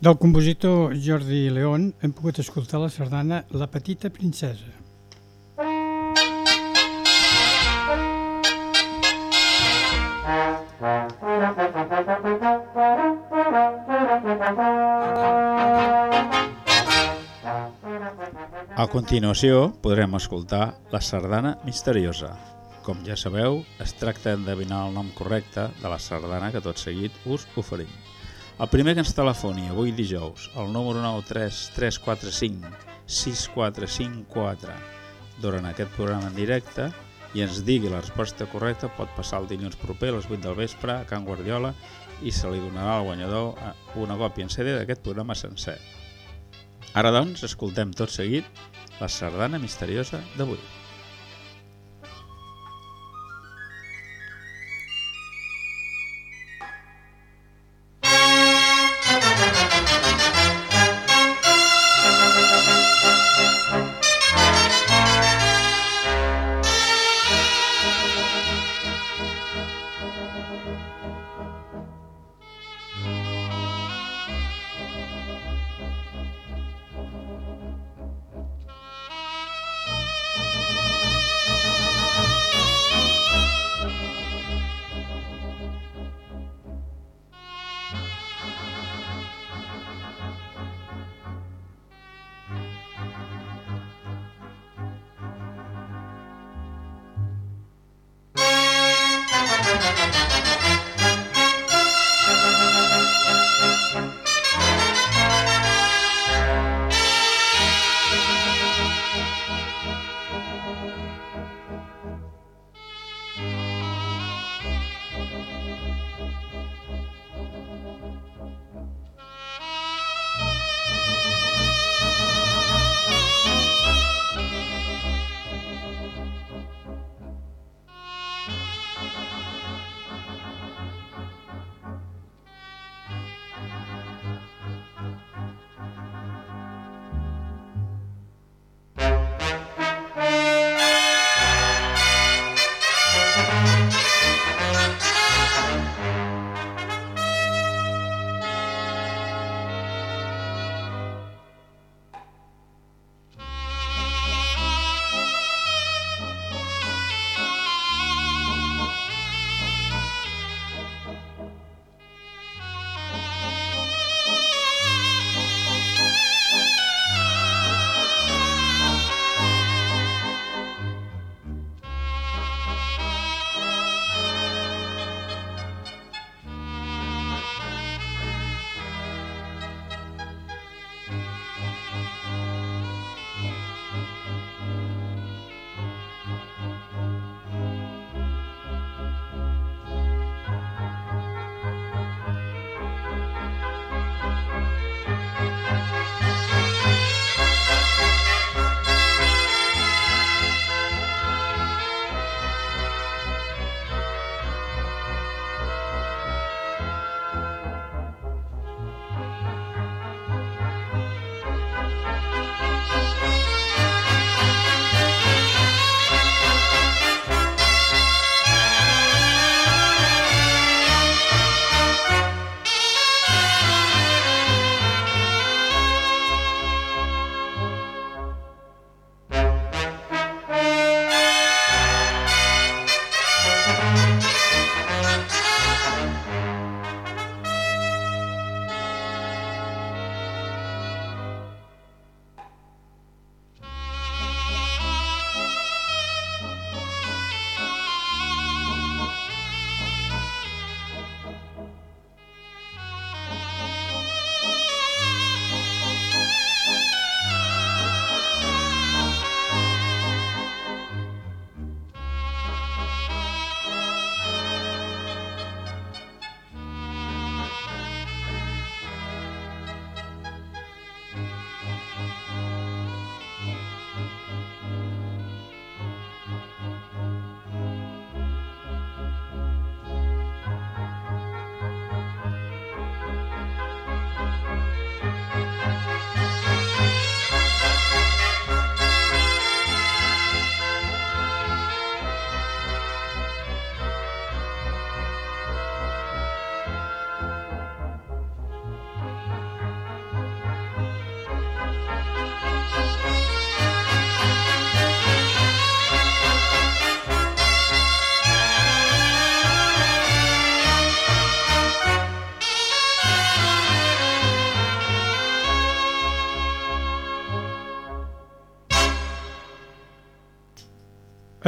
Del compositor Jordi León hem pogut escoltar la sardana La petita princesa. A continuació podrem escoltar la sardana misteriosa. Com ja sabeu, es tracta d'endevinar el nom correcte de la sardana que tot seguit us oferim. El primer que ens telefoni avui dijous, el número 93345 6454, durant aquest programa en directe, i ens digui la resposta correcta, pot passar el dilluns proper a les 8 del vespre a Can Guardiola i se li donarà al guanyador una còpia en CD d'aquest programa sencer. Ara, doncs, escoltem tot seguit la sardana misteriosa d'avui.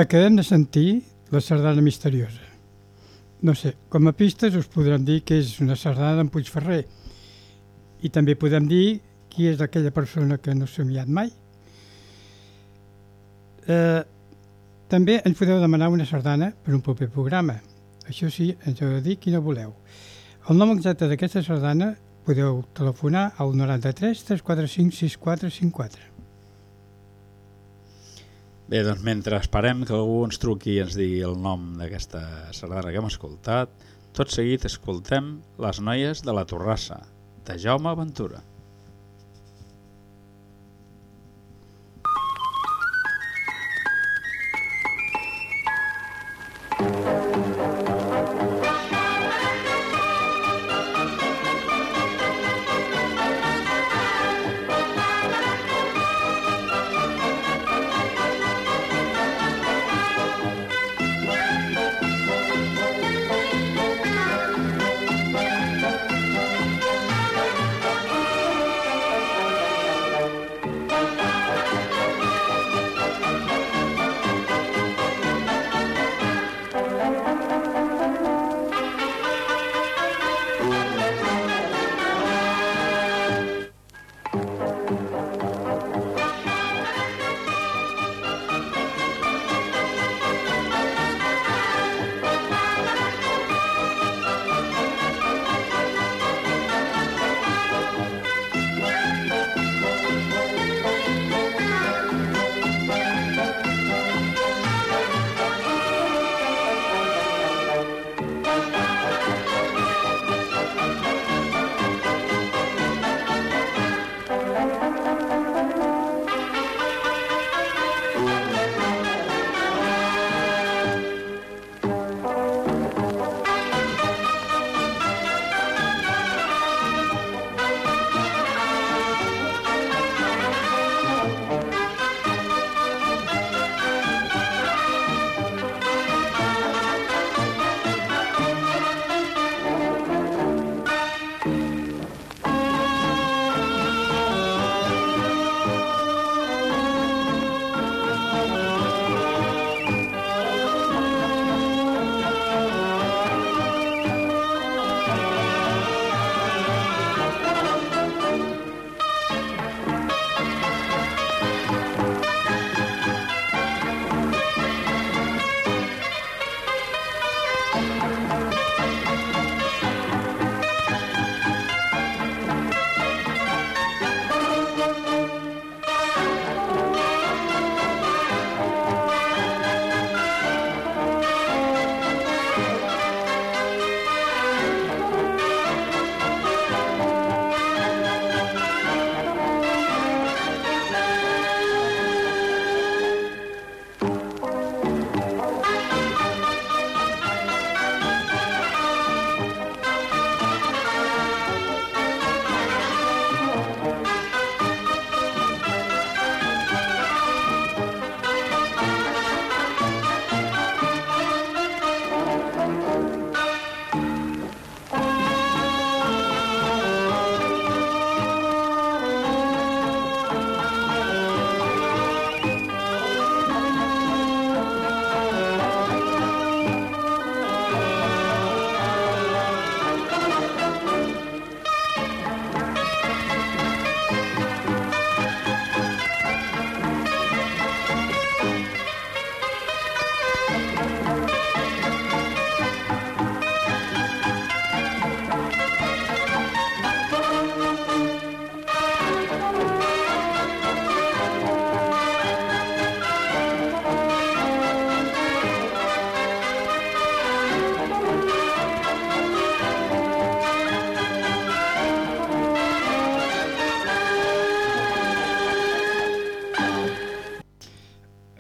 Acabem de sentir la sardana misteriosa. No sé, com a pistes us podrem dir que és una sardana d'en Puigferrer i també podem dir qui és aquella persona que no s'ha somiat mai. Eh, també ens podeu demanar una sardana per un proper programa. Això sí, ens heu de dir quina voleu. El nom exacte d'aquesta sardana podeu telefonar al 93 345 6454. Bé, doncs mentre esperem que algú ens truqui i ens digui el nom d'aquesta sardana que hem escoltat, tot seguit escoltem Les noies de la Torrassa, de Jaume Ventura.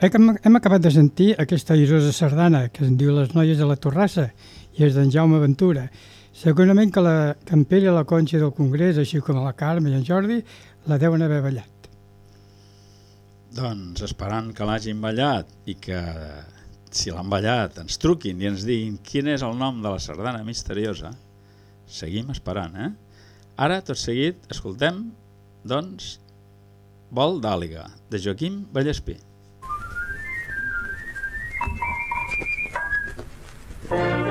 Hem, hem acabat de sentir aquesta airosa sardana que es diu Les noies de la Torrassa i és d'en Jaume Ventura. Segurament que, la, Pere la Conxa del Congrés, així com la Carme i en Jordi, la deuen haver ballat. Doncs esperant que l'hagin ballat i que si l'han ballat ens truquin i ens diguin quin és el nom de la sardana misteriosa, seguim esperant, eh? Ara, tot seguit, escoltem, doncs, Vol d'Àliga, de Joaquim Vallespí. Hem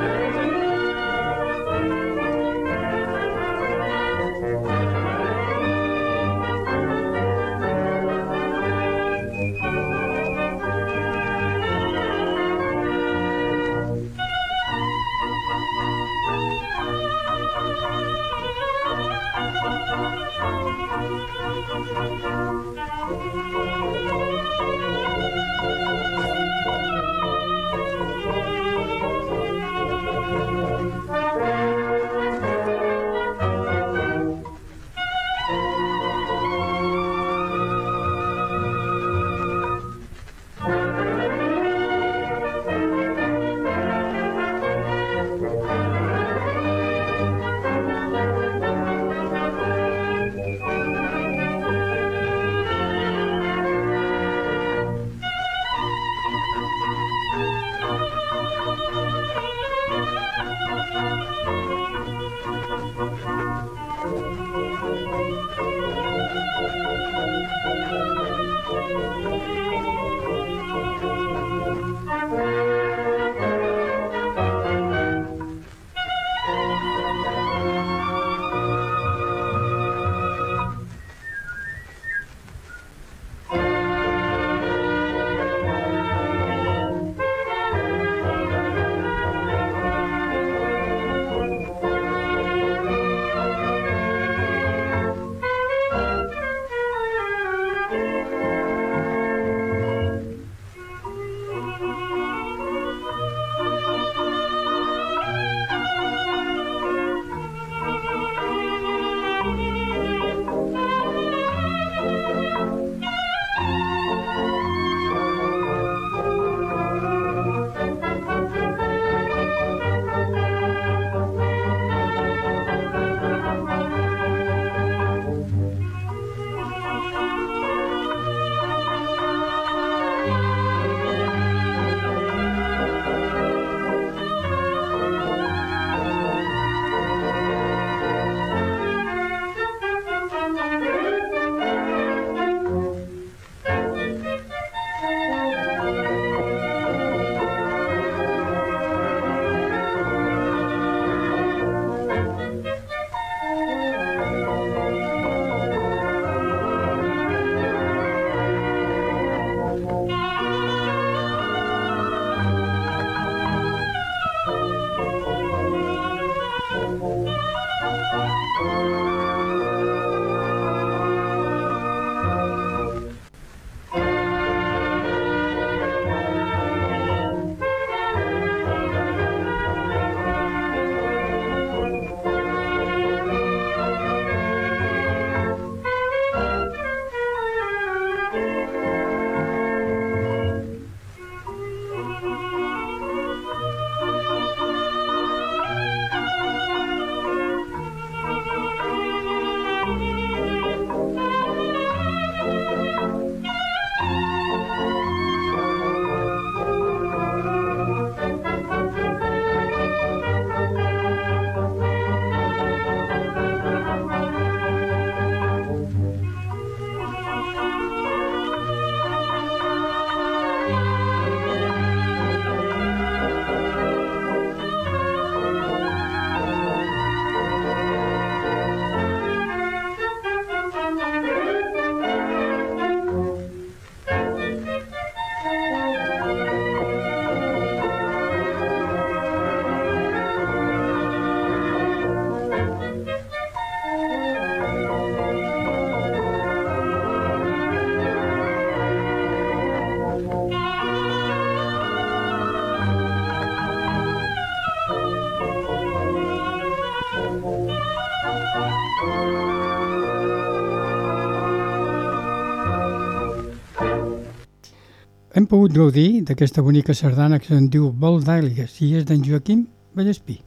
pogut gaudir d'aquesta bonica sardana que se'n diu Vol d'Àligues i és d'en Joaquim Vallespí.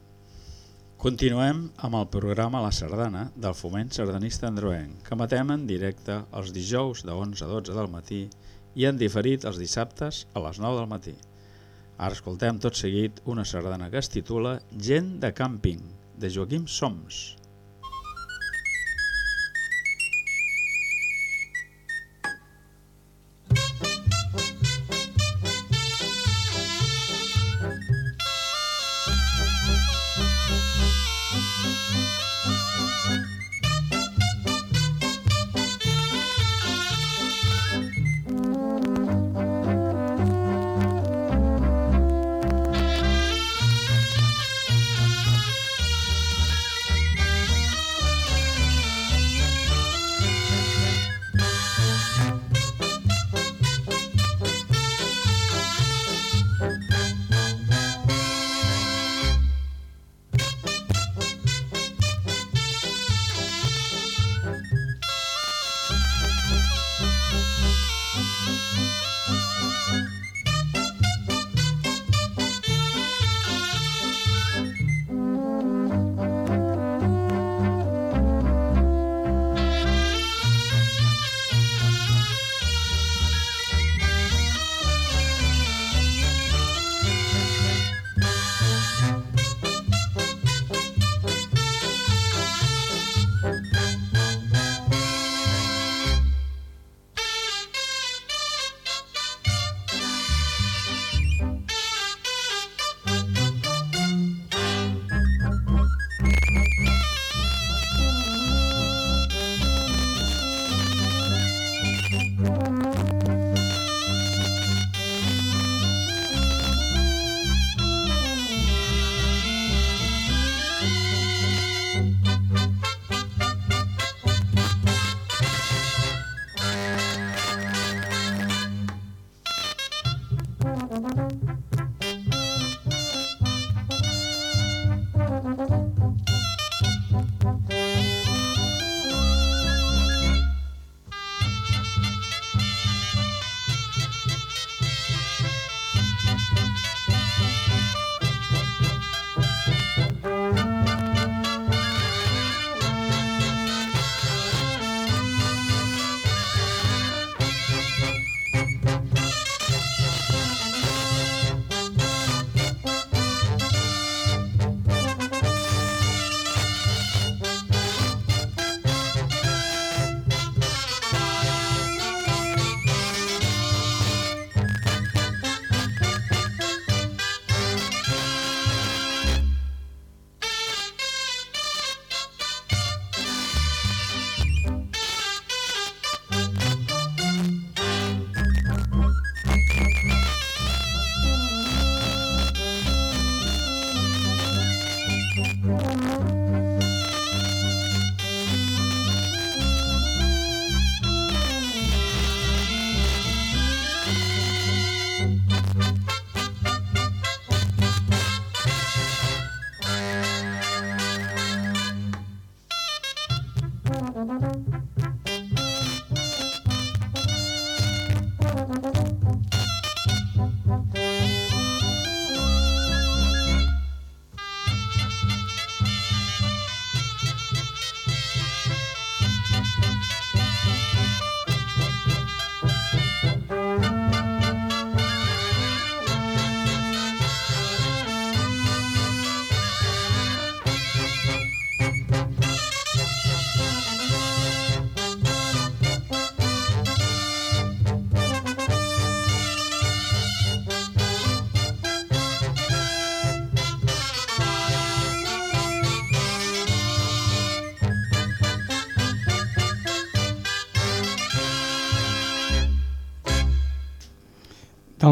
Continuem amb el programa La Sardana del Foment Sardanista Androenc, que matem en directe els dijous de 11 a 12 del matí i en diferit els dissabtes a les 9 del matí. Ara escoltem tot seguit una sardana que es titula Gent de càmping, de Joaquim Soms.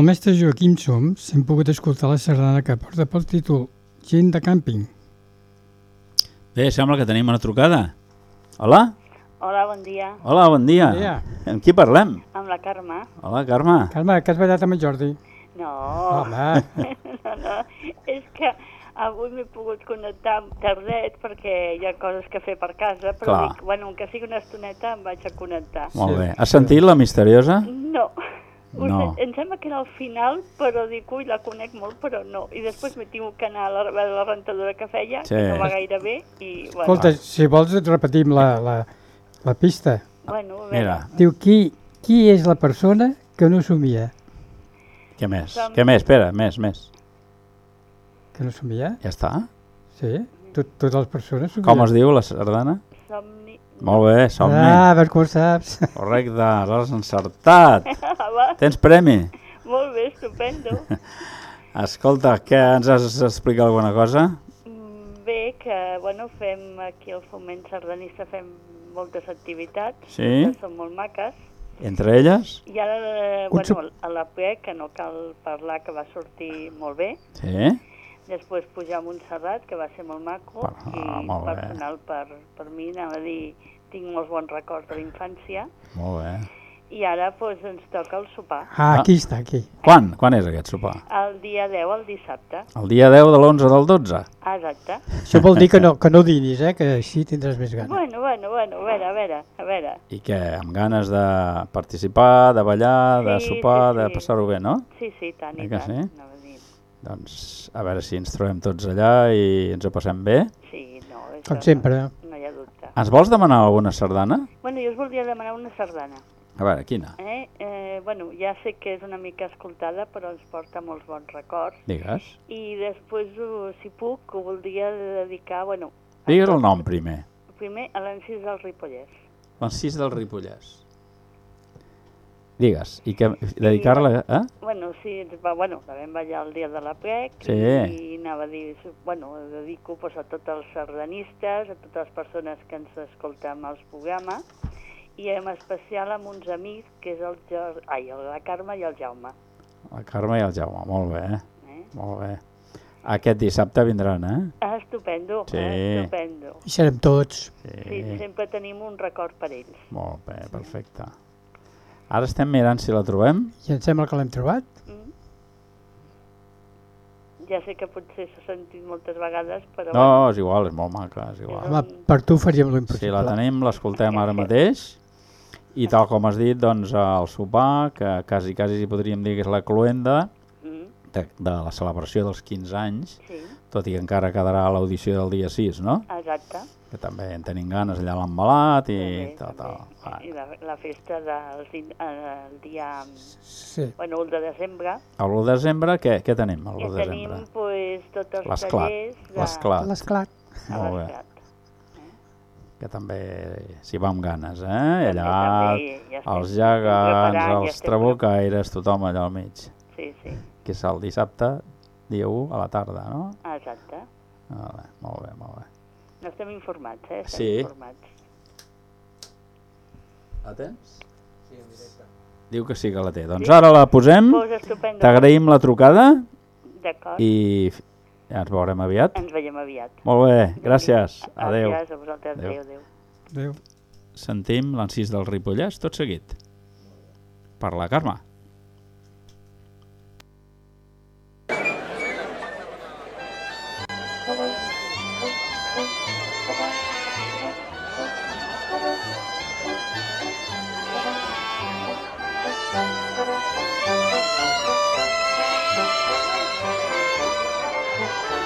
Del mestre Joaquim Soms hem pogut escoltar la sardana que porta pel títol Gent de càmping. Bé, sembla que tenim una trucada. Hola? Hola, bon dia. Hola, bon dia. Bon dia. Amb qui parlem? Amb la Carme. Hola, Carme. Carme, que has ballat amb en Jordi? No, Home, no, no, és que avui m'he pogut connectar amb tardet perquè hi ha coses que fer per casa, però Clar. dic, bueno, que sigui una estoneta em vaig a connectar. Molt Sí. bé. Has sentit la misteriosa? No, No. em sembla que era al final, però dic, ui, la conec molt, però no. I després m'he tingut que anar a la, a la rentadora que feia, Sí. que no va gaire bé, i bueno, escolta, si vols et repetim la, la, la pista. bueno a veure, Mira, Diu, qui, qui és la persona que no somia? què més? Som- Què més? Espera, més, més. Que no somia? Ja està? Sí, Tot, totes les persones somien. Com es diu la sardana? Molt bé, somni. Ah, a veure com ho saps. Correcte, l'has encertat. Ah, Tens premi. molt bé, estupendo. Escolta, què ens has d'explicar alguna cosa? Mm, Bé, que bueno, fem aquí al Foment Sardanista fem moltes activitats, Sí? que són molt maques, Entre elles? i ara, eh, bueno, a la PE, que no cal parlar, que va sortir molt bé, Sí? Després pujar a Montserrat, que va ser molt maco, Ah, i molt bé. personal per, per mi, anava a dir, tinc molts bons records de la infància, Molt bé. i ara pues, ens toca el sopar, Ah, aquí està, aquí. Quan? Quan és aquest sopar? el dia 10 al dissabte, El dia 10 de l'11 del 12? Ah, exacte. Això vol dir que no, que no dinis, eh? que així tindràs més gana. Bueno, bueno, bueno, a veure, a veure, a veure. I què? Amb ganes de participar, de ballar, de Sí, sopar, sí, de sí. passar-ho bé, no? Sí, sí, tant i que tant. sí? dir. Doncs a veure si ens trobem tots allà i ens ho passem bé. Sí, no, Com sempre. No, no hi ha dubte. Ens vols demanar alguna sardana? Bueno, jo us voldria demanar una sardana. A veure, quina? Eh? Eh, bueno, ja sé que és una mica escoltada, però ens porta molts bons records. Digues. I després, uh, si puc, ho voldria dedicar, bueno... Digues el nom primer. Primer, a l'encís del Ripollès. L'encís del Ripollès. Digues. I que dedicar-la... Eh? Bueno, sí, va, bueno, la vam ballar el dia de la plec Sí. i anava a dir, bueno, ho dedico pues, a tots els sardanistes, a totes les persones que ens escoltem als programes i en especial amb uns amics, que és el, Jor... Ai, la Carme i el Jaume. La Carme i el Jaume. Molt bé. Eh? Molt bé. Aquest dissabte vindran, eh? Ah, estupendo, Sí. eh? estupendo. I serem tots. Sí, sempre tenim un record per ells. Molt bé, perfecte. Ara estem mirant si la trobem. I em sembla que l'hem trobat. Mm? ja sé que potser s'ha sentit moltes vegades, però... No, bueno, és igual, és molt maca, és igual. Home, per tu faríem lo Sí, impossible. la tenim, l'escoltem ara mateix. I tal com has dit, doncs el sopar, que quasi, quasi si podríem dir que és la cluenda mm, de, de la celebració dels 15 anys, sí, tot i que encara quedarà l'audició del dia 6, no? exacte. Que també en tenim ganes, allà a l'embalat i tal, tal. també. Va. I la, la festa del el dia, Sí. bueno, el de desembre, El 1 de desembre, què, què tenim el 1 ja de tenim desembre? pues, tots els L'esclat, tallers de... l'esclat. L'esclat. Molt bé, que també s'hi va amb ganes, eh? També, Allà també, ja els gegants, preparant, ja els trabucaires, tothom allà al mig. Sí, sí, Que és el dissabte, dia 1, a la tarda, no? exacte. Molt bé, molt bé, molt bé. No estem informats, eh? Estem Sí. informats. La tens? Sí, en directe. Diu que sí que la té. Doncs ara la posem, Pues estupendo. t'agraïm la trucada D'acord. i ja ens veurem aviat. Ens veiem aviat. Molt bé, gràcies. Adéu. Gràcies a vosaltres. Adéu. Adéu, adéu. Adéu. Sentim l'encís del Ripollès tot seguit. Per la Carme. Hem, hem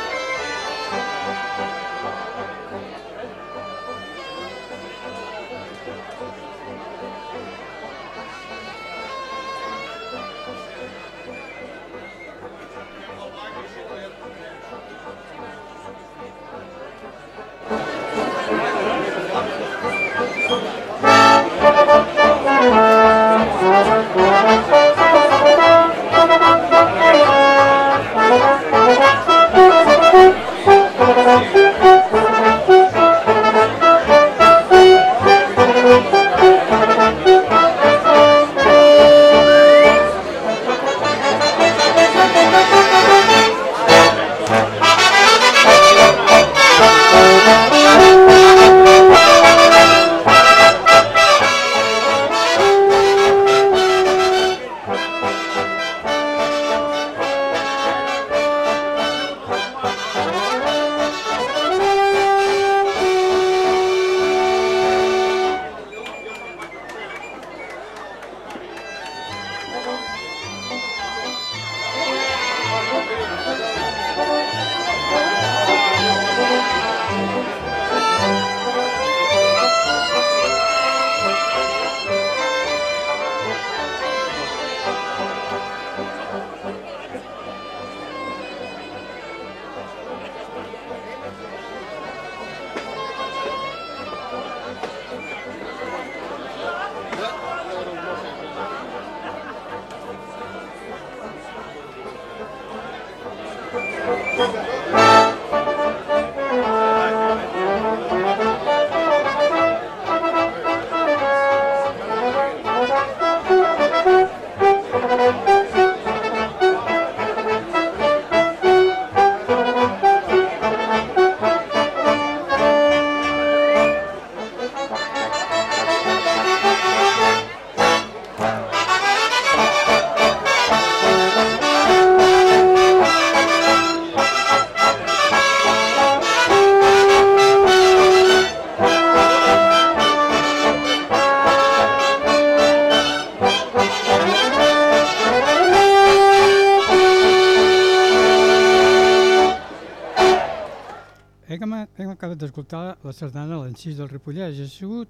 acabat d'escoltar la sardana l'encís del Ripollès. Ha sigut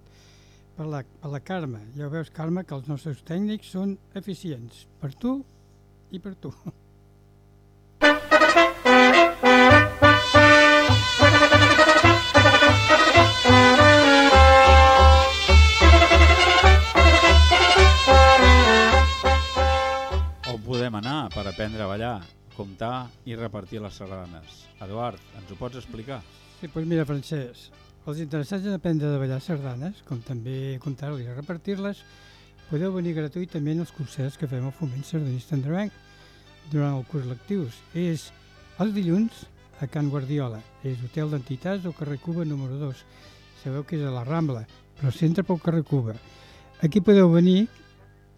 per la, per la Carme. Ja veus, Carme, que els nostres tècnics són eficients. Per tu i per tu. Aprendre a ballar, comptar i repartir les sardanes? Eduard, ens ho pots explicar? Sí, doncs mira, Francesc, els interessats en aprendre a ballar sardanes, com també comptar-les i repartir-les, podeu venir gratuïtament als concerts que fem al Foment Sardanista Andrevenc durant el curs lectius. És els dilluns a Can Guardiola, és Hotel d'Entitats o carrer Cuba número 2. Sabeu que és a la Rambla, però centre pel carrer Cuba. Aquí podeu venir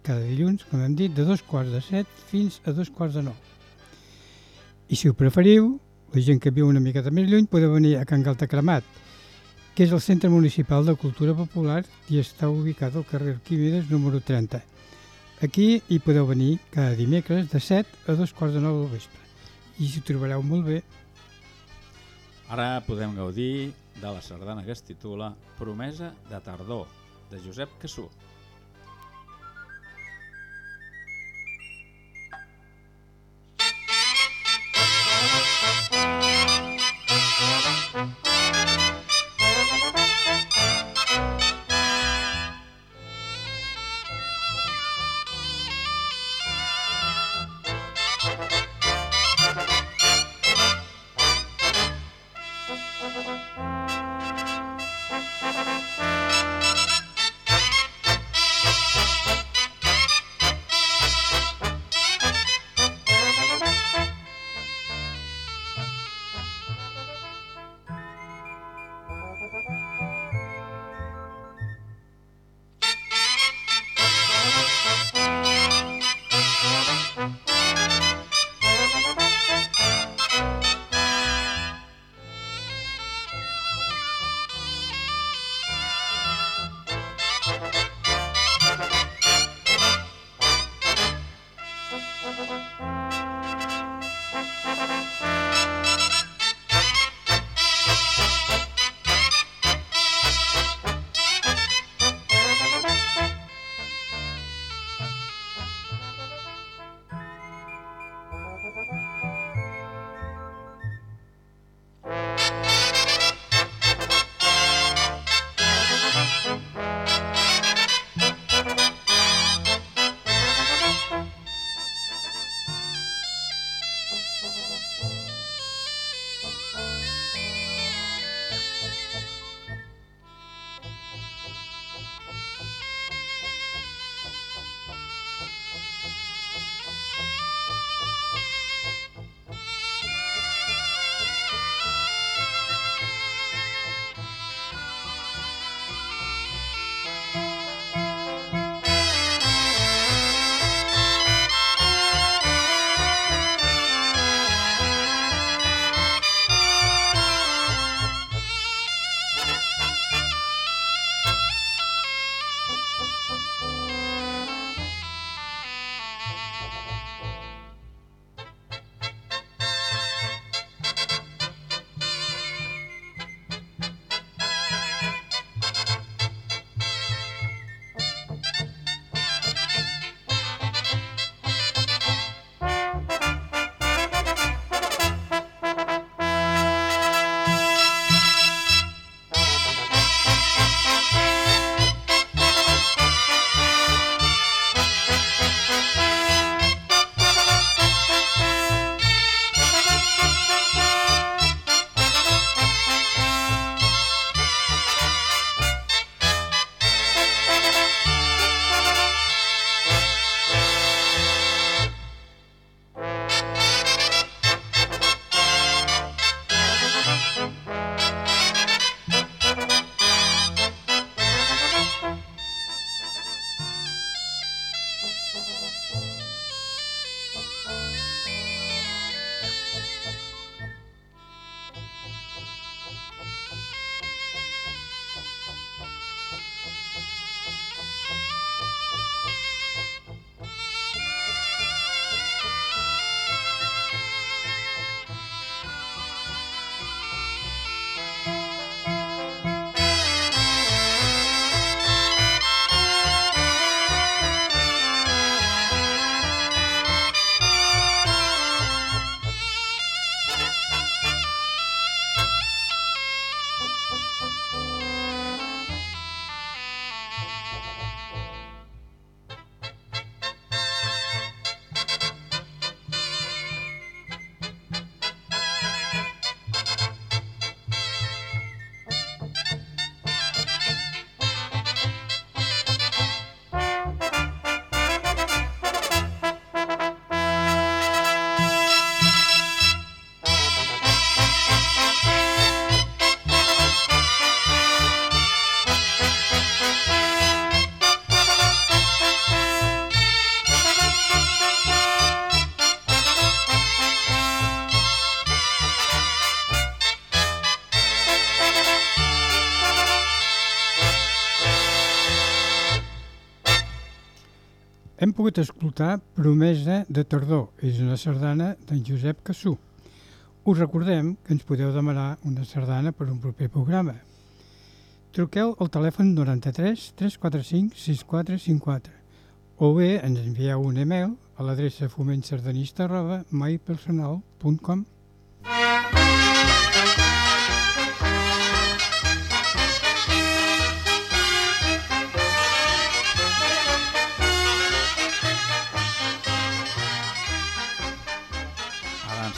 cada dilluns, com hem dit, de dos quarts de set fins a dos quarts de nou. I si ho preferiu, la gent que viu una miqueta més lluny podeu venir a Can Galta Cremat, que és el Centre Municipal de Cultura Popular i està ubicat al carrer Arquímedes número 30. Aquí hi podeu venir cada dimecres de 7 a 2 quarts de 9 del vespre i s'hi trobareu molt bé. Ara podem gaudir de la sardana que es titula Promesa de tardor, de Josep Cassú. Hem pogut escoltar Promesa de tardor. És una sardana d'en Josep Cassú. Us recordem que ens podeu demanar una sardana per un proper programa. Truqueu al telèfon 93 345 6454 o bé ens envieu un email a l'adreça fomentsardanista arroba maipersonal.com Ara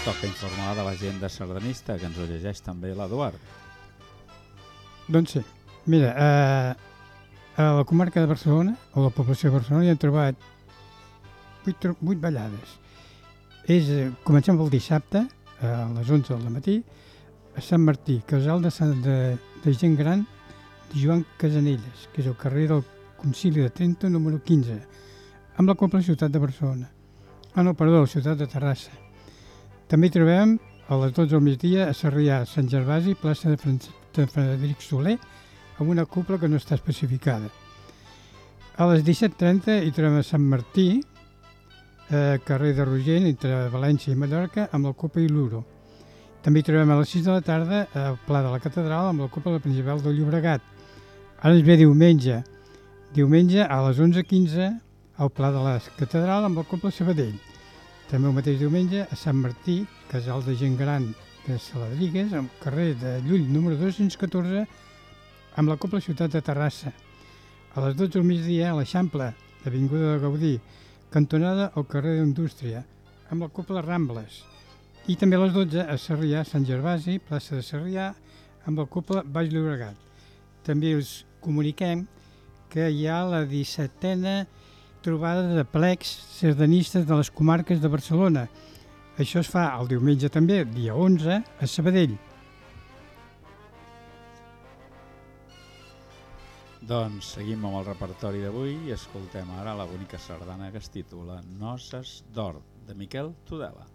toca informar de l'agenda sardanista, que ens ho llegeix també l'Eduard. Doncs sí. Mira, eh, a la comarca de Barcelona, o la població de Barcelona, hi han trobat 8, 8 ballades. És, eh, comencem el dissabte, a les 11 del matí, a Sant Martí, casal de, Sant, de, de gent gran de Joan Casanelles, que és el carrer del Concili de Trento, número 15, amb la Copla Ciutat de Barcelona. Ah, no, perdó, la ciutat de Terrassa. També trobem a les 12 del migdia a Sarrià, Sant Gervasi, plaça de, Fran de Frederic Soler, amb una cúpula que no està especificada. A les 17.30 hi trobem a Sant Martí, eh, carrer de Rogent, entre València i Mallorca, amb la Copa i l'Uro. També hi trobem a les 6 de la tarda al Pla de la Catedral amb la Copa Principal del Llobregat. Ara ens ve diumenge. Diumenge a les 11.15 al Pla de la Catedral amb la Copa Sabadell. També el mateix diumenge a Sant Martí, casal de gent gran de Saladrigues, al carrer de Llull número 214, amb la Copla Ciutat de Terrassa. A les 12 del migdia a l'Eixample, d'Avinguda de Gaudí, cantonada al carrer d'Indústria, amb la Copla Rambles. I també a les 12 a Sarrià, Sant Gervasi, plaça de Sarrià, amb la Copla Baix Llobregat. També us comuniquem que hi ha la 17a trobada de plecs sardanistes de les comarques de Barcelona. Això es fa el diumenge també, dia 11, a Sabadell. Doncs seguim amb el repertori d'avui i escoltem ara la bonica sardana que es titula Noces d'Or, de Miquel Tudela.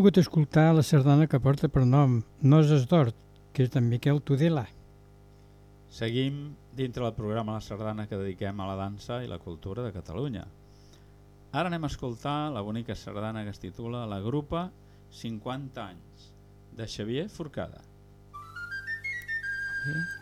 Pogut escoltar la sardana que porta per nom Noses d'Hort, que és d'en Miquel Tudela. Seguim dintre del programa La Sardana que dediquem a la dansa i la cultura de Catalunya. Ara anem a escoltar la bonica sardana que es titula La Grupa 50 anys, de Xavier Forcada. Okay.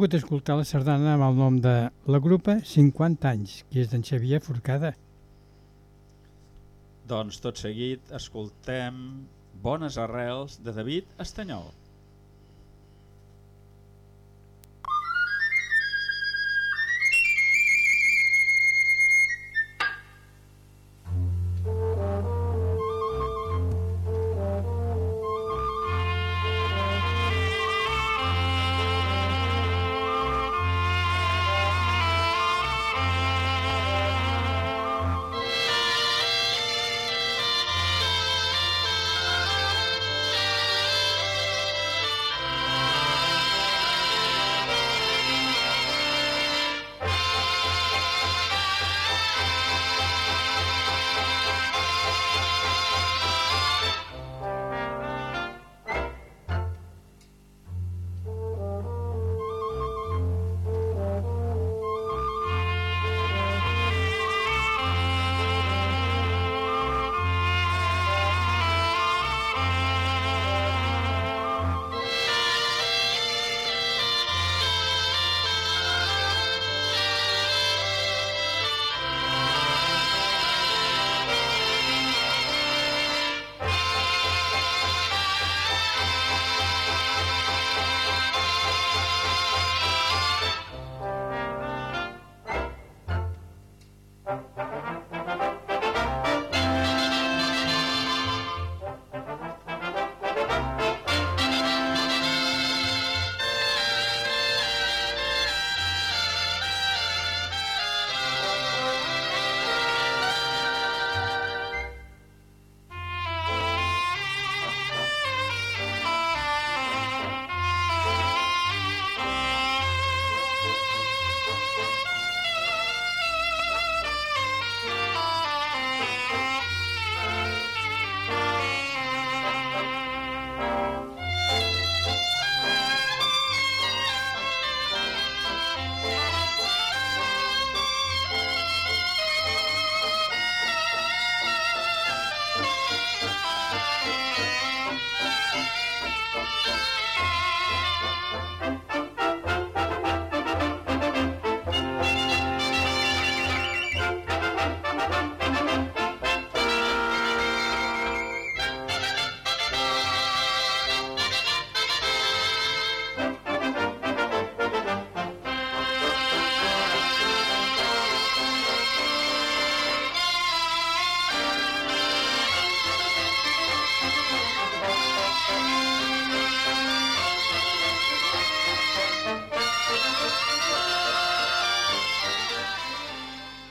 Pogut escoltar la sardana amb el nom de La Grupa 50 anys, que és d'en Xavier Forcada. Doncs tot seguit escoltem Bones arrels de David Estanyol.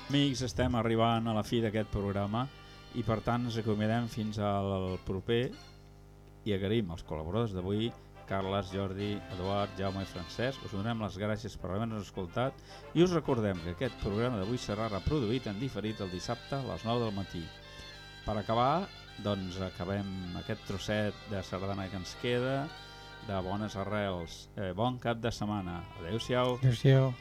Amics, estem arribant a la fi d'aquest programa i per tant ens acomiadem fins al proper i agraïm als col·laboradors d'avui Carles, Jordi, Eduard, Jaume i Francesc. Us donem les gràcies per haver-nos escoltat i us recordem que aquest programa d'avui serà reproduït en diferit el dissabte a les 9 del matí. Per acabar, doncs acabem aquest trosset de sardana que ens queda, de bones arrels. Eh, bon cap de setmana. Adéu-siau. Adéu-siau.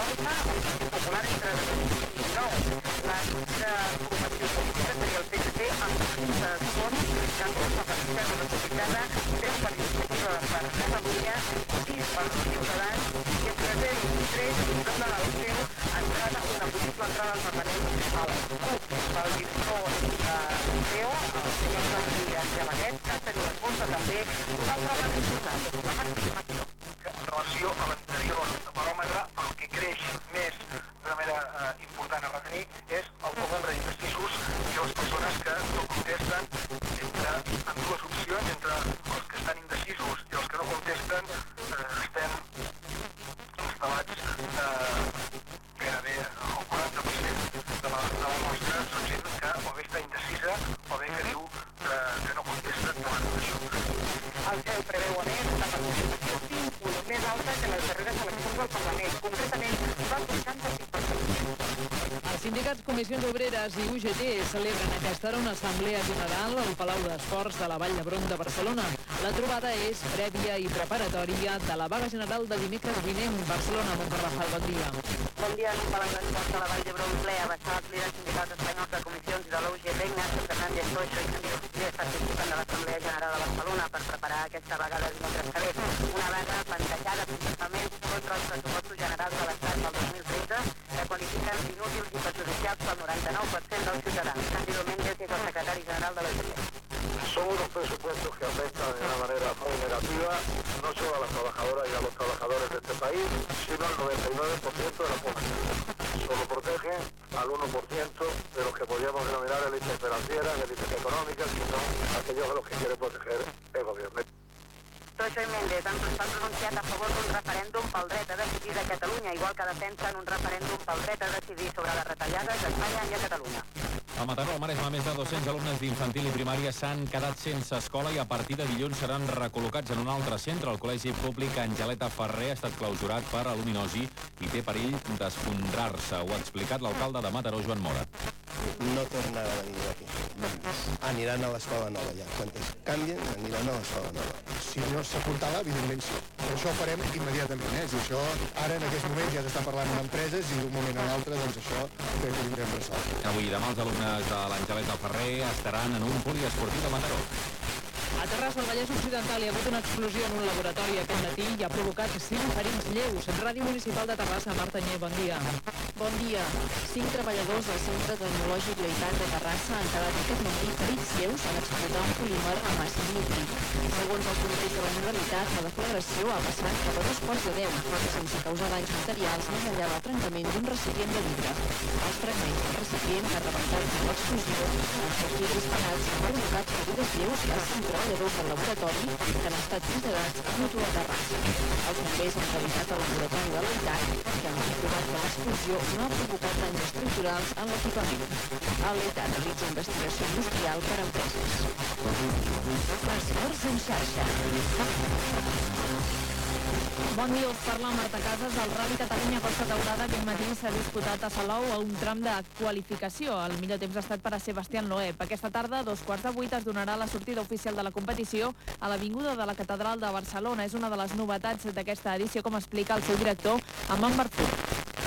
Partit Popular entre 29. La formació política seria el PSC amb 15 escons, Canvi Socialista Republicana, 3 per Iniciativa per Catalunya, 6 per Ciutadans i 0 i 3 donen el seu entrada, una possible entrada al Parlament al CUP. El director de CEO, el senyor Jordi Angelaguet, que ha tenit en compte també un altre element important, la participació. en relació a l'anterior baròmetre, el que creix més de manera eh, important a retenir és el nombre d'indecisos i les persones que no contesten entre en dues opcions, entre els que estan indecisos i els que no contesten, eh, estem instal·lats eh, gairebé el 40% de la, de la mostra són gent que o bé està indecisa o bé que diu que, que no contesta davant d'això. El CEU preveu a més la participació 5 punts més alta que les darreres eleccions al Parlament, concretament del 85%. Els sindicats Obreres i UGT celebren aquesta hora una assemblea general al Palau d'Esports de la Vall d'Hebron de Barcelona. La trobada és prèvia i preparatòria de la vaga general de dimecres vinent. Barcelona, Montcarrafal, bon dia. Bon dia, palau d'esports de la Vall d'Hebron ple, abaixat els líders sindicals espanyols de comissions i de l'UGT, Ignacio Fernández Toixo i Santiago Figueres participen de l'Assemblea General de Barcelona per preparar aquesta vaga de dimecres que ve. Una vaga plantejada principalment contra els pressupostos generals de l'Estat del 2013 que qualifiquen d'inútils i perjudicials pel 99% dels ciutadans. Cándido Méndez és el secretari general de l'UGT. Son unos presupuestos que afectan de una manera muy negativa no solo a las trabajadoras y a los trabajadores de este país, sino al 99% de la población. Solo protegen al 1% de los que podríamos denominar élites financieras, élites económicas, y no aquellos a los que quiere proteger el gobierno. Toixo i Méndez han, s'han pronunciat a favor d'un referèndum pel dret a decidir de Catalunya, igual que defensen un referèndum pel dret a decidir sobre les retallades a Espanya i a Catalunya. A Mataró, al Maresme, més de 200 alumnes d'infantil i primària s'han quedat sense escola i a partir de dilluns seran recol·locats en un altre centre. El Col·legi Públic Angeleta Ferrer ha estat clausurat per aluminosi i té perill d'esfondrar-se. Ho ha explicat l'alcalde de Mataró, Joan Mora. no tornarà a venir. Aniran a l'escola nova ja. Quan es canvien, aniran a l'escola nova. Si no s'apuntava, evidentment sí. Però això ho farem immediatament, eh? I això ara en aquest moment ja s'està parlant amb empreses i d'un moment a l'altre, doncs això crec que ho tindrem resolt. Avui i demà els alumnes de l'Angeleta Ferrer estaran en un poliesportiu de Mataró. Terrassa, al Vallès Occidental, hi ha hagut una explosió en un laboratori aquest matí i ha provocat cinc ferits lleus. Ràdio Municipal de Terrassa, Marta Nyer, bon dia. Bon dia. Cinc treballadors del Centre Tecnològic Leitat de Terrassa han quedat aquest matí ferits lleus en explotar un polímer amb àcid nítric. Segons els bombers de la Generalitat, la deflagració ha passat cap a dos quarts de deu, sense causar danys materials més enllà del trencament d'un recipient de vidre. Els fragments del recipient que ha rebentat l'explosió han sortit disparats i provocat ferides lleus a cinc treballadors del laboratori que han estat traslladats a Mutu a Terrassa. Els bombers han revisat el laboratori de l'Eitat que han comprovat que l'explosió no ha provocat danys estructurals en l'equipament. El l'Eitat realitza investigació industrial per empreses. Esports en xarxa. Bon dia, us parla Marta Casas. El Rally Catalunya Costa Daurada aquest matí s'ha disputat a Salou a un tram de qualificació. El millor temps ha estat per a Sebastián Loeb. Aquesta tarda, a dos quarts de vuit, es donarà la sortida oficial de la competició a l'Avinguda de la Catedral de Barcelona. És una de les novetats d'aquesta edició, com explica el seu director, Amman Barfur.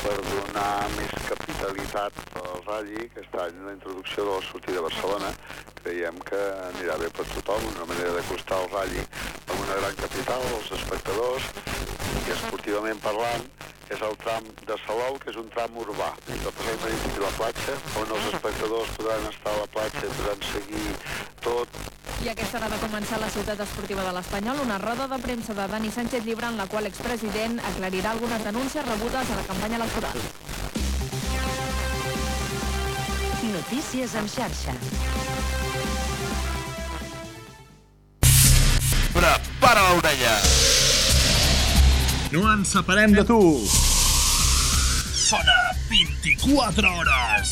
per donar més capitalitat al ratll, aquest any la introducció de la sortida a Barcelona creiem que anirà bé per tothom, una manera d'acostar el ratll amb una gran capital, als espectadors, i esportivament parlant, és el tram de Salou, que és un tram urbà, el passeig marítim i la platja, on els espectadors podran estar a la platja, podran seguir tot, I aquesta hora de començar la ciutat esportiva de l'Espanyol una roda de premsa de Dani Sánchez Llibre en la qual l'expresident aclarirà algunes denúncies rebudes a la campanya electoral. Notícies en xarxa. Prepara l'orella. No ens separem de tu. Sona 24 hores.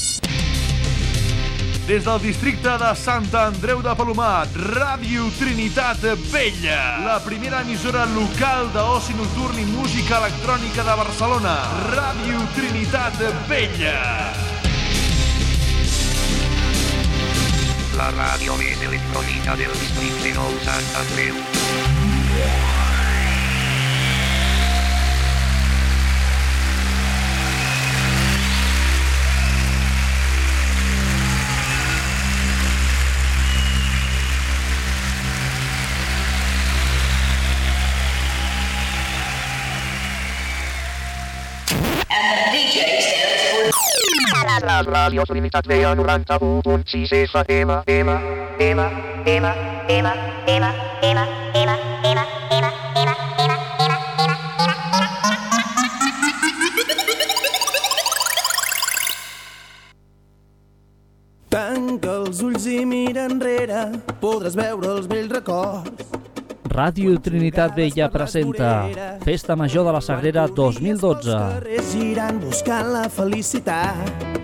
Des del districte de Sant Andreu de Palomar, Ràdio Trinitat Vella, la primera emissora local d'oci nocturn i música electrònica de Barcelona. Ràdio Trinitat Vella. La ràdio més electrònica del districte del Sant Andreu. La ràdio Trinitat Vella 91.6 FM, M, M, M, M, M, M, M, M, Tanca els ulls i mira enrere, podràs veure els vells records. Ràdio Trinitat Vella presenta Festa Major de la Sagrera 2012. Carrers girant buscant la felicitat.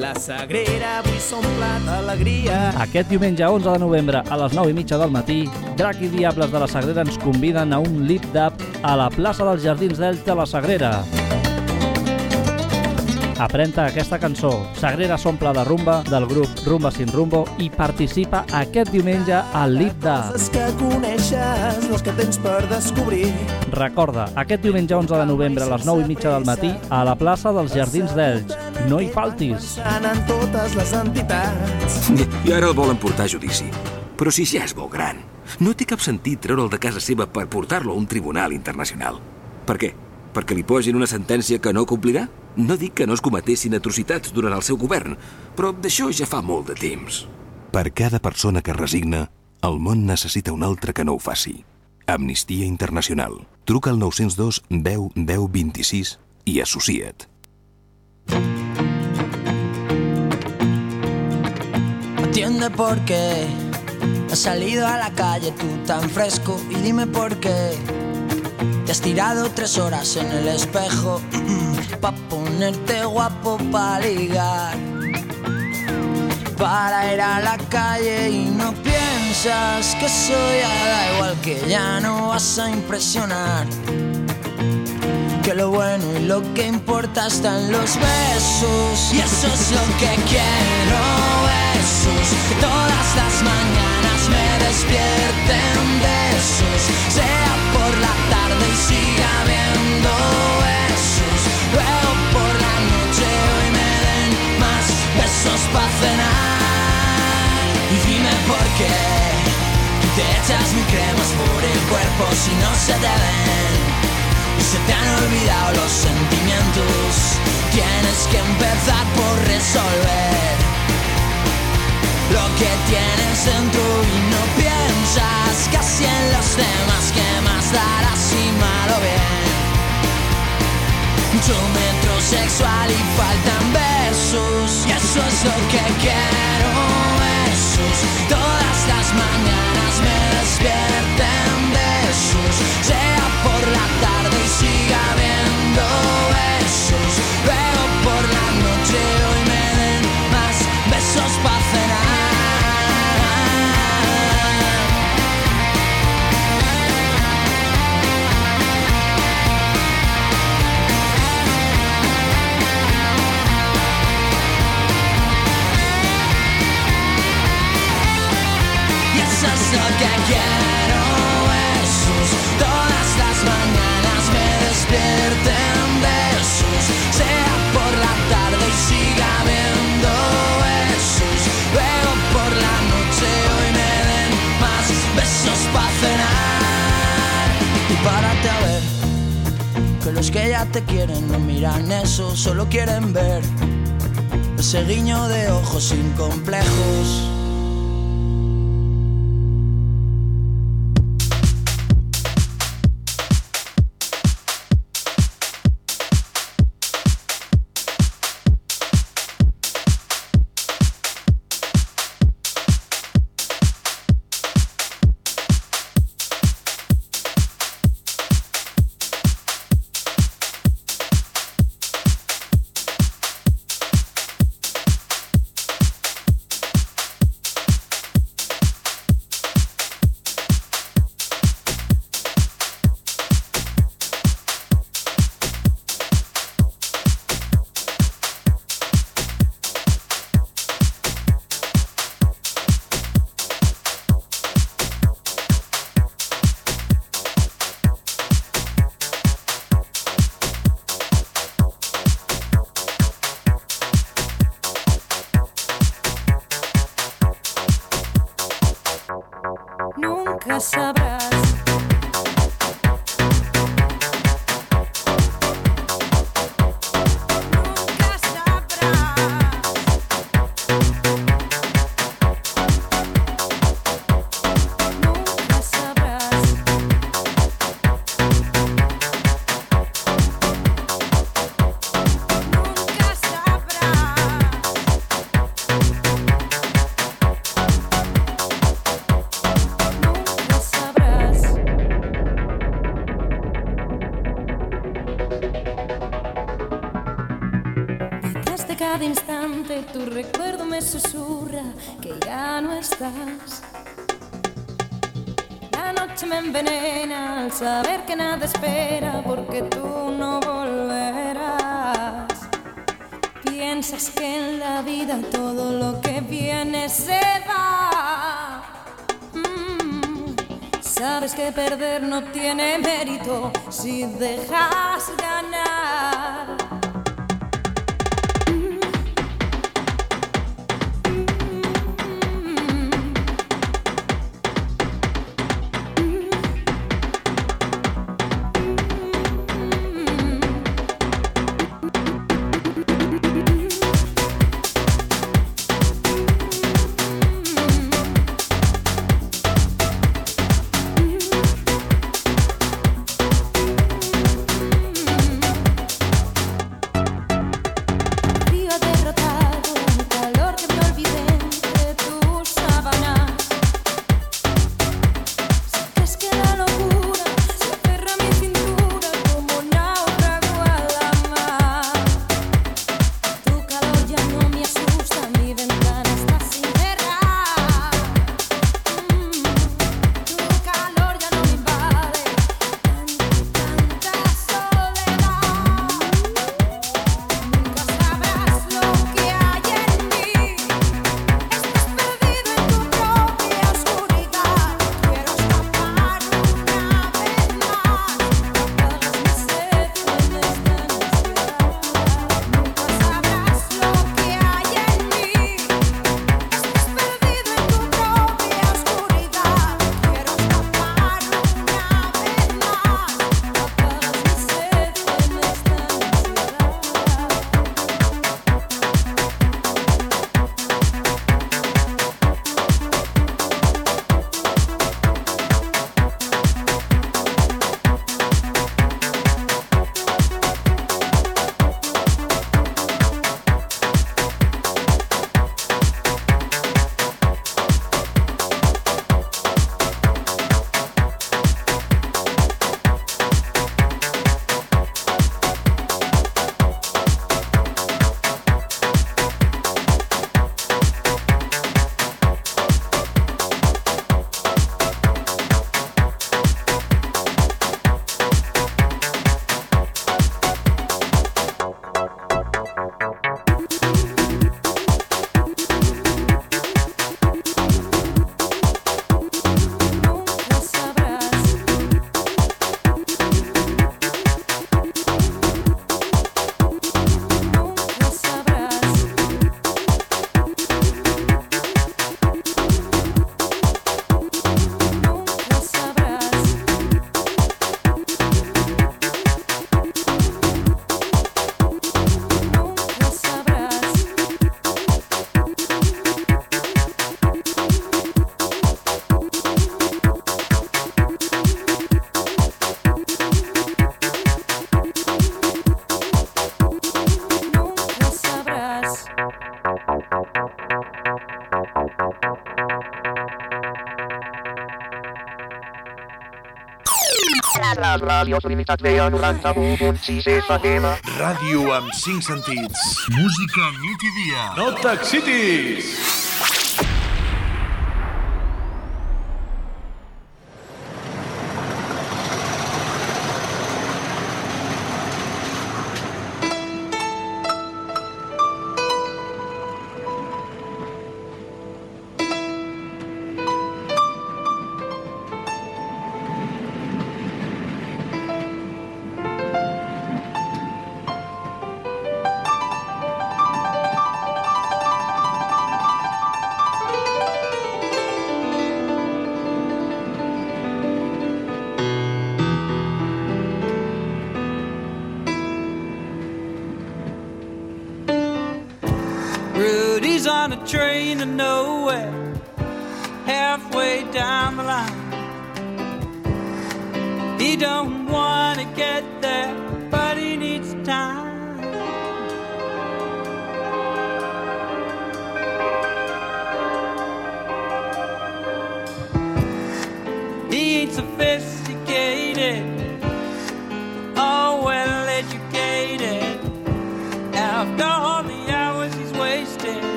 La Sagrera avui s'omple d'alegria. Aquest diumenge 11 de novembre a les 9 i mitja del matí, Drac i Diables de la Sagrera ens conviden a un lip dub a la plaça dels Jardins d'Elx de la Sagrera. Aprenta aquesta cançó. Sagrera s'omple de rumba del grup Rumba Sin Rumbo i participa aquest diumenge al Lip Dub. Les que coneixes, les que tens per descobrir. Recorda, aquest diumenge 11 de novembre a les 9 i mitja del matí a la plaça dels Jardins d'Elx. No hi faltis. En totes les entitats. I ara el volen portar a judici. Però si ja és molt gran, no té cap sentit treure'l de casa seva per portar-lo a un tribunal internacional. Per què? Perquè li posin una sentència que no complirà? No dic que no es cometessin atrocitats durant el seu govern, però d'això ja fa molt de temps. Per cada persona que es resigna, el món necessita un altre que no ho faci. Amnistia Internacional. Truca al 902 10 10 26 i associa't. Entiende por qué has salido a la calle tú tan fresco y dime por qué te has tirado tres horas en el espejo pa ponerte guapo pa ligar para ir a la calle y no piensas que soy da igual que ya no vas a impresionar. Que lo bueno y lo que importa está en los besos y eso es lo que quiero besos. Todas las mañanas me despierten besos. Sea por la tarde y siga viendo besos. Luego besos para cenar y dime por qué te echas mi cremas por el cuerpo si no se te ven y se te han olvidado los sentimientos. Tienes que empezar por resolver lo que tienes dentro y no piensas casi en los demás que más darás y malo bien. Mucho metrosexual y faltan besos. Y eso es lo que quiero besos. Todas las mañanas me despierten besos. Sea por la tarde y siga viendo besos los que ya te quieren no miran eso solo quieren ver ese guiño de ojos sin complejos perder no tiene mérito si dejar. Ràdios Limitat ve a 91.6 FM. Ràdio amb 5 sentits. Música nit i dia. No t'excitis!